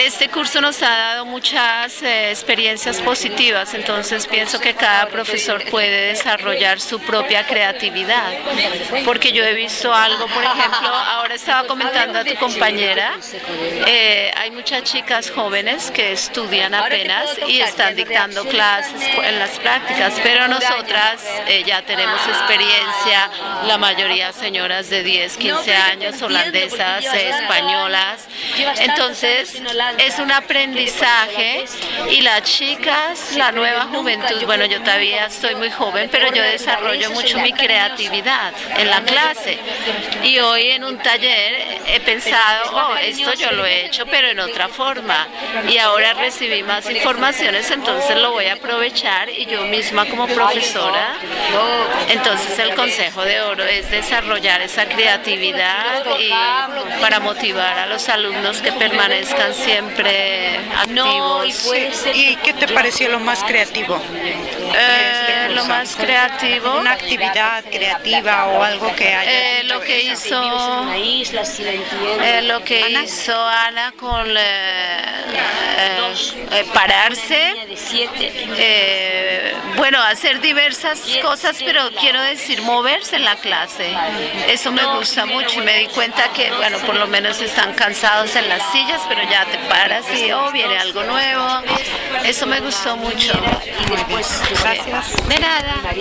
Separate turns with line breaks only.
este curso nos ha dado muchas eh, experiencias positivas, entonces pienso que cada profesor puede desarrollar su propia creatividad, porque yo he visto algo, por ejemplo, ahora estaba comentando a tu compañera, eh, hay muchas chicas jóvenes que estudian apenas y están dictando clases en las prácticas, pero nosotras eh, ya tenemos experiencia, la mayoría señoras de 10, 15 años, holandesas, españolas, entonces es un aprendizaje y las chicas, la nueva juventud, bueno, yo todavía estoy muy joven, pero yo desarrollo mucho mi creatividad en la clase. Y hoy en un taller he pensado, oh, esto yo lo he hecho, pero en otra forma. Y ahora recibí más informaciones, entonces lo voy a aprovechar y yo misma como profesora. Entonces el consejo de oro es desarrollar esa creatividad y para motivar a los alumnos que permanezcan siempre activos.
¿Y qué te pareció lo más creativo?
Eh, lo más creativo.
Una actividad creativa o algo que haya.
Eh, lo que hizo. Eh, lo que hizo Ana con pararse. bueno, hacer diversas cosas, pero quiero decir moverse en la clase. Eso me gusta mucho y me di cuenta que, bueno, por lo menos están cansados en las sillas, pero ya te paras y oh, viene algo nuevo. Eso me gustó mucho.
Gracias.
De nada.